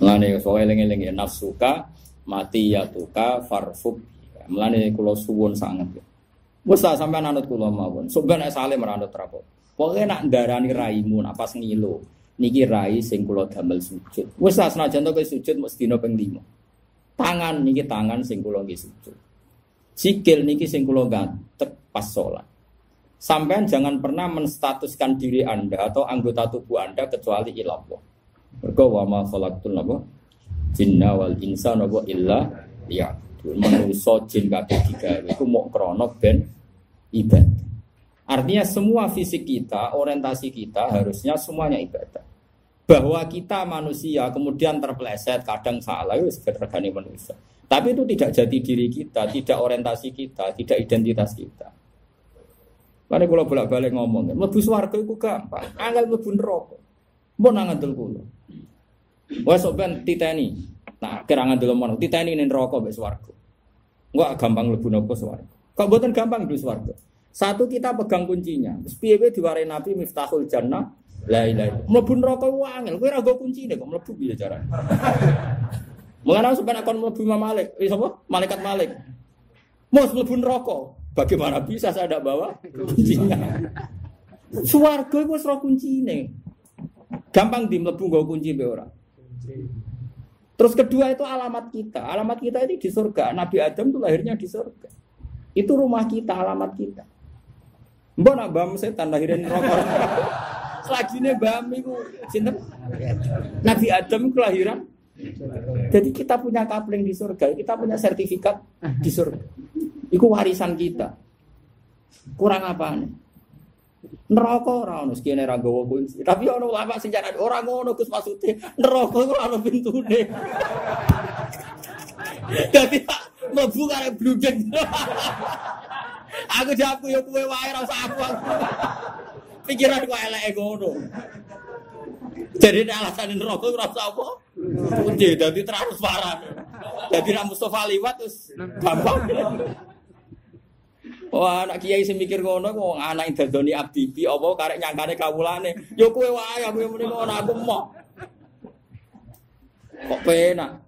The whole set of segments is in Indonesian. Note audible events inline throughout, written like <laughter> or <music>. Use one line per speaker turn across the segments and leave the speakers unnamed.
Mulane soal eling-eling ya nafsuka mati ya tuka farfuk. Mulane kula suwun sangat. Wes tak sampean anut kula mawon. Sampeyan nek saleh meranut rapo. Pokoke nak ndarani raimu nak pas ngilo. Niki rai sing kula damel sujud. Wes tak senajan sujud mesti dina ping 5. Tangan niki tangan sing kula sujud. Sikil niki sing kula gantek pas sholat. Sampean jangan pernah menstatuskan diri Anda atau anggota tubuh Anda kecuali ilallah. Mergo wa ma khalaqtul napa? Jinna wal insa napa illa ya. Manusa jin kabeh digawe iku mok krana ben ibadah. Artinya semua fisik kita, orientasi kita harusnya semuanya ibadah. Bahwa kita manusia kemudian terpeleset, kadang salah, itu sekedar manusia. Tapi itu tidak jadi diri kita, tidak orientasi kita, tidak identitas kita. Karena kalau bolak-balik ngomong, lebih suarga itu gampang, angel lebih neraka. Mau nangan kulo. Wah sok ben titeni. Nah, kira ngandel mono titeni ning neraka mbek swarga. Enggak gampang mlebu napa swarga. Kok mboten gampang mlebu swarga. Satu kita pegang kuncinya. Terus piye diwarai Nabi Miftahul Jannah La ilaha illallah. Mlebu neraka ku angel. Kowe ora go kuncine kok mlebu piye carane. <laughs> Mengenai sampai kon mlebu Imam Malik, eh sapa? Malaikat Malik. Mus mlebu neraka. Bagaimana bisa saya tidak bawa kuncinya? <laughs> Suwarga itu wis kuncine. Gampang di mlebu nggo kunci be ora. Terus kedua itu alamat kita. Alamat kita ini di surga. Nabi Adam itu lahirnya di surga. Itu rumah kita, alamat kita. Mbak nak bam setan lahirin rokok. <laughs> Selagi bam itu sinten? Nabi Adam kelahiran. Jadi kita punya kapling di surga, kita punya sertifikat di surga. Itu warisan kita. Kurang apa nih? Neraka ora ono sekene ra gawa kunci. Tapi ono ulama sing jaran ora ngono Gus maksude. Neraka ora ono pintune. <laughs> Dadi mlebu kare bludeng. <laughs> Aku jaku yo kowe wae ra usah aku. <laughs> Pikiran kok elek ngono. Jadi alasan neraka ora usah apa? Kunci dadi transparan. Jadi ra Mustofa liwat terus gampang. Wah, anak kiai sing mikir ngono kok anak dadoni abdi bi apa karek nyangkane kawulane. Yo kowe wae aku muni ngono aku mau. Kok penak.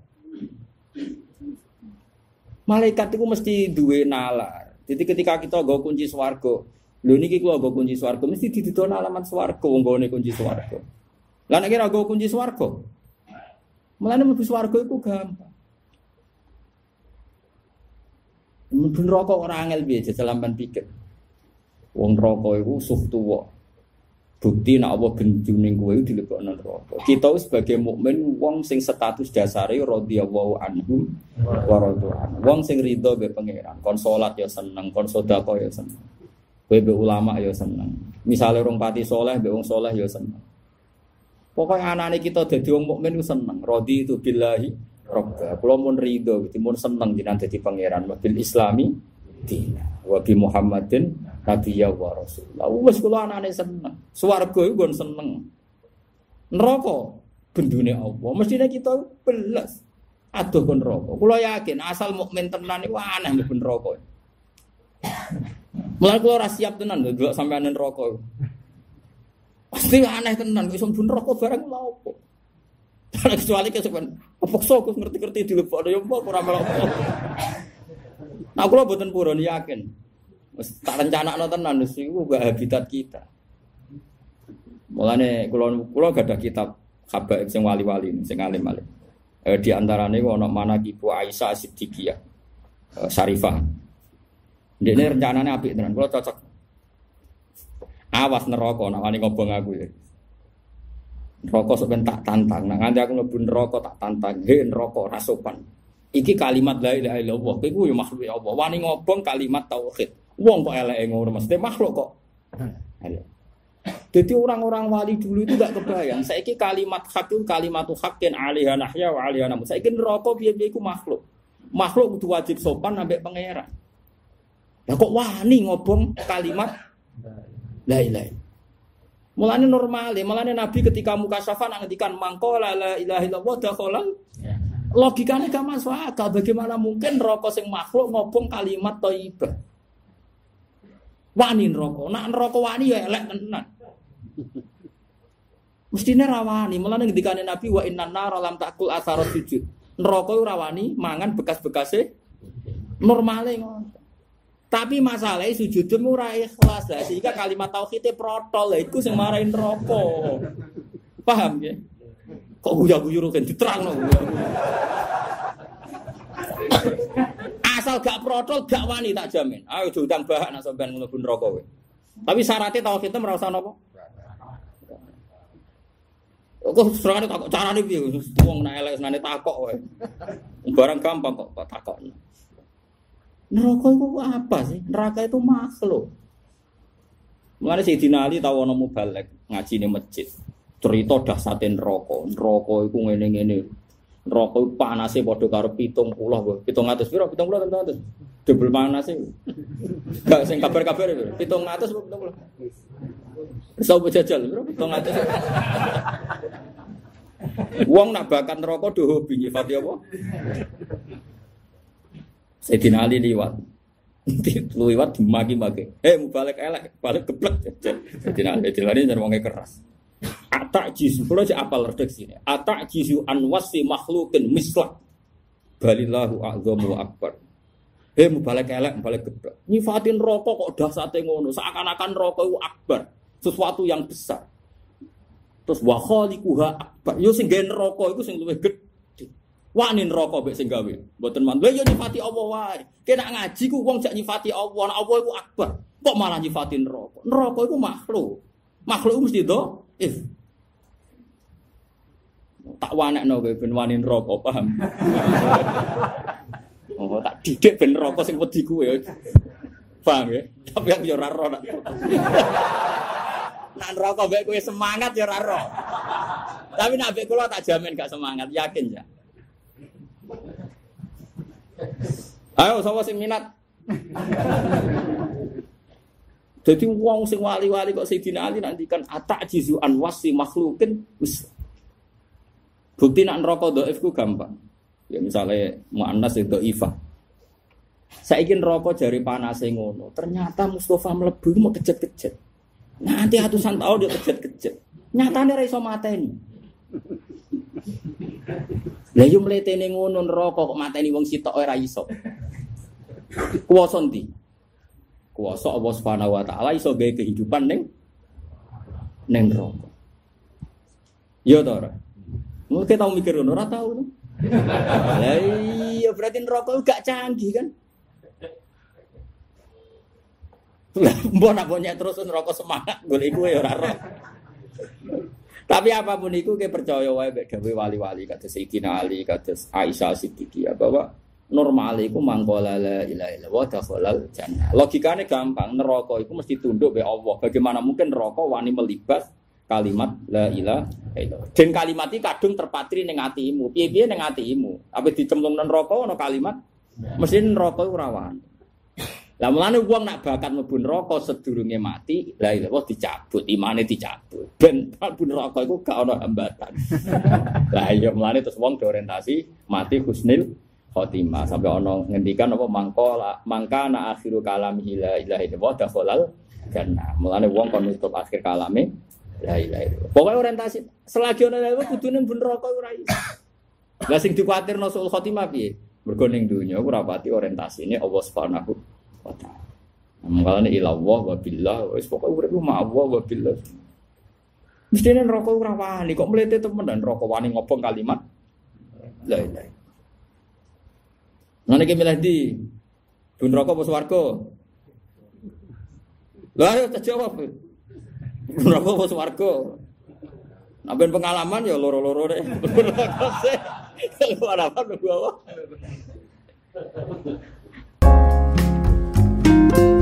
Malaikat itu mesti duwe nalar. Jadi ketika kita go kunci swarga, lho niki kula go kunci swarga mesti dididon alamat swarga wong gone kunci swarga. Lah nek kira go kunci swarga. Mulane mlebu swarga iku gampang. Mungkin rokok orang angel biasa selamban pikir. Wong rokok itu suh tua. Bukti nak apa genjuning kowe dilebokno neraka. Kita sebagai mukmin wong sing status dasare radhiyallahu anhu wa radhiyallahu Wong sing ridho be pangeran, kon salat ya seneng, kon sedekah ya seneng. Kowe be ulama ya seneng. Misale orang pati soleh be wong soleh ya seneng. Pokoknya anak kita dadi wong mukmin seneng. Radhi itu billahi Mun ridho, gitu, mun seneng jinan dadi pangeran. Wabil Islami dina. Wabi Muhammadin Nabiya wa Rasulullah. Wes kulo anane seneng. Swarga gon seneng. Neraka bendune Allah. Mestinya kita belas. Aduh kon neraka. Kulo yakin asal mukmin tenan aneh mlebu neraka. Mulai kulo ora siap tenan lho delok sampean neraka. Pasti aneh tenan, iso mlebu neraka barang lha opo. <laughs> Kecuali kesukaan, apa sok ngerti-ngerti di lupa ada yang kurang malah. Nah, kalau buatan purun yakin, tak rencana no tenan, itu gak habitat kita. Mulane kalau kalau gak ada kitab kabar yang wali-wali, sing alim-alim. Eh, di antaranya ono mana ibu Aisyah Siddiqiyah eh, Syarifah. Ini rencananya api tenan, kalau cocok. Awas neraka, nak wani ngobong aku ya. Rokok sepen tak tantang. Nah, nanti aku ngebun rokok tak tantang. Hei rokok rasopan. Iki kalimat la ilaha illallah. Iku ya makhluk ya Allah. Wani ngobong kalimat tauhid. Wong kok elek ngono mesti makhluk kok. Jadi orang-orang wali dulu itu gak kebayang. Saya iki kalimat hak itu kalimat hakin alihah nahya wa alihah namu. Saya iki rokok biar biar makhluk. Makhluk itu wajib sopan sampai pangeran. Lah kok wani ngobong kalimat la ilaha Mulane normal, mulane Nabi ketika muka syafa ngendikan mangko la ilaha illallah dakhalal. Ya. Logikanya gak masuk akal. Bagaimana mungkin rokok sing makhluk ngobong kalimat thayyibah? Wani rokok, nak rokok wani ya elek tenan. Mestine rawani, mulane ngendikane Nabi wa inna nar lam takul atharat sujud. Neraka rawani mangan bekas-bekase normale ngono. Tapi masalahnya sujudmu ora ikhlas lah sehingga kalimat tauhidnya protol iku sing marahin neraka. Paham ya? Kok guyu-guyu kan diterangno. Asal gak protol gak wani tak jamin. Ayo diundang bahak nak sampean mlebu neraka kowe. Tapi syaratnya tauhidnya merasa napa? Kok serangane takok carane piye? Wong nek elek senane takok. Barang gampang kok takok. Neraka itu apa sih? Neraka itu makhluk. Mulane Sayyidina Ali tahu ana mubalek ngaji ning masjid. Cerita dahsate neraka. Neraka iku ngene-ngene. Neraka iku panase padha karo 70, 700 piro? 70 700. Double panase. Gak sing kabar-kabar itu. 700 70. Sopo jajal? Tong atus. Wong nak bakat neraka do hobi nyifati apa? Sayyidina Ali liwat. liwat dimaki-maki. Eh mau balik elek, balik geblek. Sayyidina Ali Sayyidina Ali keras. Atak jisu, kalau aja apal ini. Atak jisu anwasi makhlukin mislak. Balillahu a'zamu akbar. Eh mau balik elek, balik geblek. Nyifatin rokok kok dasate ngono. Seakan-akan rokok itu akbar sesuatu yang besar. Terus wa khaliquha akbar. Yo sing gawe neraka iku sing luwih gedhe. Wani neraka mek sing gawe. Mboten man. Lha yo nyifati Allah wae. Kena ngaji ku wong jak nyifati Allah, Allah iku akbar. Kok malah nyifati neraka? Neraka iku makhluk. Makhluk mesti do if. Tak wanekno kowe ben wani neraka, paham? <laughs> oh, tak didik ben neraka sing wedi kowe. Paham ya? Tapi aku yo ora ro. Nak <laughs> rokok mbek kowe semangat ya ora Tapi nak mbek kula tak jamin gak semangat, yakin ya. Ayo sapa sing minat? Jadi wong sing wali-wali kok Sayyidina Ali nanti kan atak jizu wasi makhlukin wis. Bukti nak neraka dhaif ku gampang. Ya misalnya muannas ifa. Saya ingin rokok jari panas ngono. Ternyata Mustafa melebu mau kejet-kejet. Nanti ratusan tahun dia kejet-kejet. Nyatanya ra iso mateni. Lah yo mletene ngono neraka mateni wong sitok ora iso. Kuwasa ndi? Kuwasa Allah Subhanahu wa taala iso gawe kehidupan ning ning neraka. Yo to ora? Mungkin tau mikir ngono ora tau. Lah iya berarti neraka gak canggih kan? Mbok nak punya terus neraka semangat golek ya ora. Tapi apa pun itu kita percaya wali-wali kados Sayyidina Ali, kados Aisyah Siddiqiyah bahwa normal iku mangkola la ilaha illallah dakhalal jannah. Gampang, neraka iku mesti tunduk be. Bagaimana mungkin neraka wani melibas kalimat la ilaha illallah. Kalimat iki kadung terpatri ning atimu. Piye-piye ning atimu. Apa dicemplung nang neraka ana kalimat mesti neraka ora wani. Lah mulane wong nak bakat mlebu neraka sedurunge mati, lah itu wah dicabut, imane dicabut. Ben mlebu neraka iku gak ana hambatan. <laughs> lah iya mulane terus wong diorientasi mati husnil khotimah sampai ana ngendikan apa mangkola mangkana akhiru kalami la ilaha illallah dakhalal jannah. Mulane wong kon nutup akhir kalame la ilaha illallah. Pokoke orientasi selagi ana lha kudune mlebu neraka ora iso. Lah sing dikuatirno sul khotimah piye? Mergo ning donya ora pati orientasine Allah Subhanahu wa taala. Mengkalane ilallah wa billah wis pokoke urip ma Allah wa billah. Mestine neraka ora wani kok mlete temen dan neraka wani ngobong kalimat la ilaha. Nane ki milih di Bun neraka apa swarga? Lah ayo jawab. Neraka apa swarga? Naben pengalaman ya loro-loro deh. Pengalaman apa? Thank you.